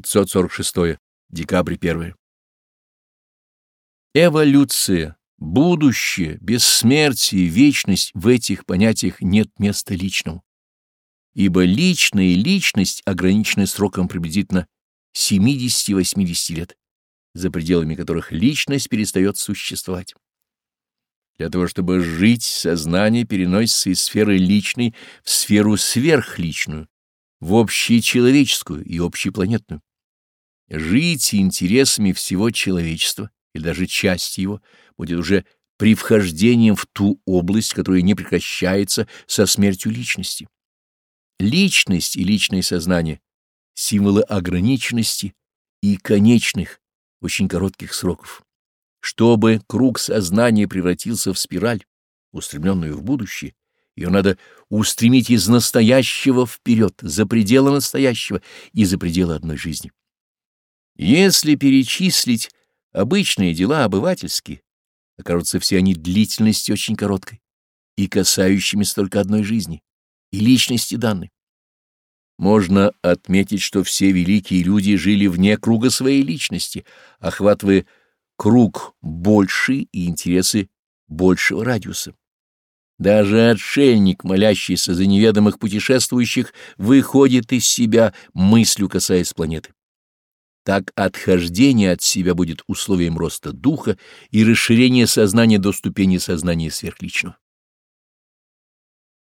546 декабрь 1. Эволюция, будущее, бессмертие, вечность — в этих понятиях нет места личному. Ибо личная личность ограничена сроком приблизительно 70-80 лет, за пределами которых личность перестает существовать. Для того, чтобы жить, сознание переносится из сферы личной в сферу сверхличную, в общечеловеческую и общепланетную. Жить интересами всего человечества или даже части его будет уже при вхождении в ту область, которая не прекращается со смертью личности. Личность и личное сознание — символы ограниченности и конечных, очень коротких сроков. Чтобы круг сознания превратился в спираль, устремленную в будущее, ее надо устремить из настоящего вперед, за пределы настоящего и за пределы одной жизни. Если перечислить обычные дела обывательские, окажутся все они длительностью очень короткой и касающимися только одной жизни и личности данной. Можно отметить, что все великие люди жили вне круга своей личности, охватывая круг больший и интересы большего радиуса. Даже отшельник, молящийся за неведомых путешествующих, выходит из себя мыслью, касаясь планеты. Так отхождение от себя будет условием роста духа и расширения сознания до ступени сознания сверхличного.